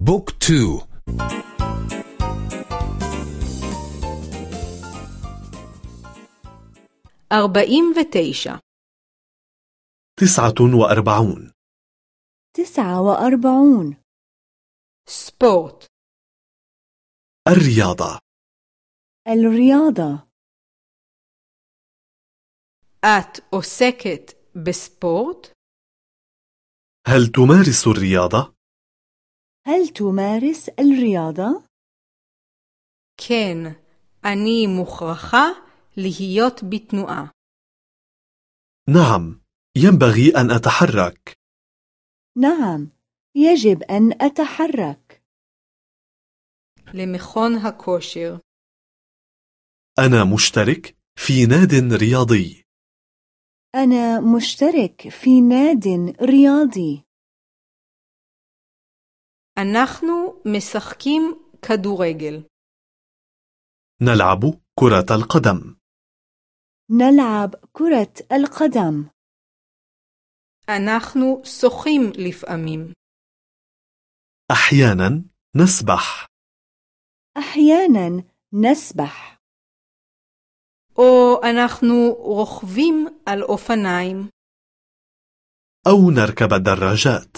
بوك تو. أربعين وتيشة تسعة وأربعون. تسعة وأربعون. سبوت الرياضة. الرياضة. أت أسكت بسبورت؟ هل تمارس الرياضة؟ هل تمارس الرياضة؟ כן, אני מוכרחה להיות בתנועה. نعم ينبغي أن أتحرك نعم يجب أن أتحرك למכון הכושר. أنا مشترك في ناد رياضي أنا مشترك في ناد رياضي אנחנו משחקים כדורגל. نلعب كرة القدم نلعب كرة القدم אנחנו שוחים לפעמים. أحيانا نسبح أحيانا نسبح או אנחנו רוכבים על אופניים. أو نركب الدراجات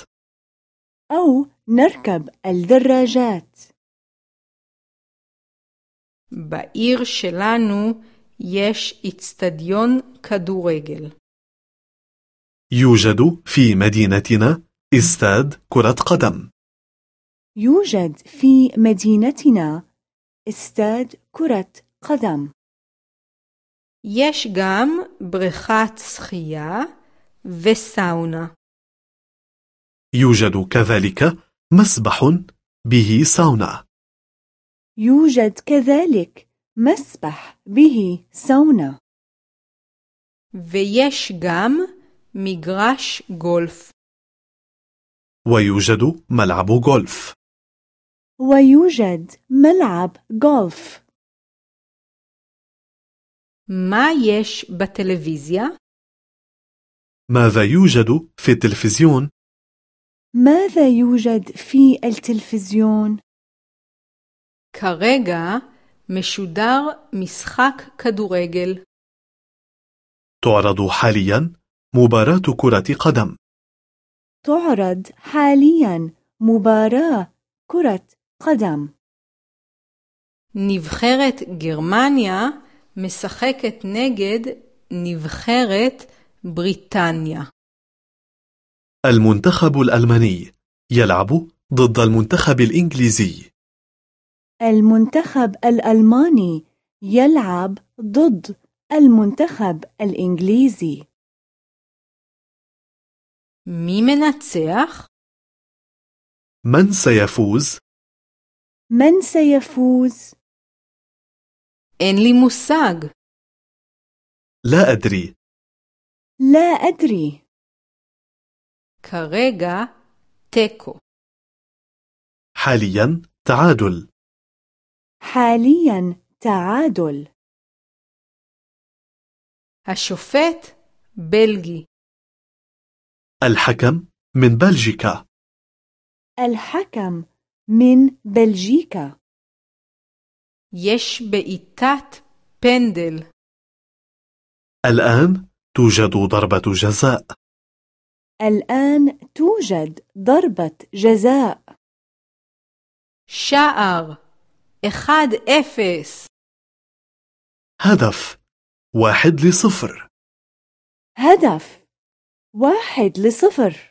أو نركب الدراجات בעיר שלנו יש אצטדיון כדורגל. يوجد في مدينتنا استاد كرة قدم يوجد في مدينتنا استاد كرة قدم יש גם בריכת שחייה וסאונה. يوجد كذلك مسبح به ساونا يوجد كذلك مسبح به سونا ויש גם מגרש גולף. ويوجد ملعب غولف ويوجد ملعب غولف מה יש בטלוויזיה? ماذا يوجد في التلفزيون؟ ماذا يوجد في التلفزيون؟ כרגע משודר משחק כדורגל. تعرض حاليا مباراة كرة قدم تعرض حاليا مباراة كرة قدم נבחרת גרמניה משחקת נגד נבחרת בריטניה. المنتخب الألماني يلعب ضد المنتخب الإنجليزي المنتخب الألماني يلعب ضد المنتخب الإنجليزي מי מנצח? من سيفوز؟ من سيفوز؟ אין לי מושג. لا أدري لا أدري כרגע תיקו. حاليا تعادل حاليا تعادل השופט בלגי. الحكم من بلجيكا الحكم من بلجيكا יש בעיטת פנדל. الآن توجد ضربة جزاء الآن توجد ضربة جزاء. شعر اخاد أفس. هدف واحد لصفر. هدف واحد لصفر.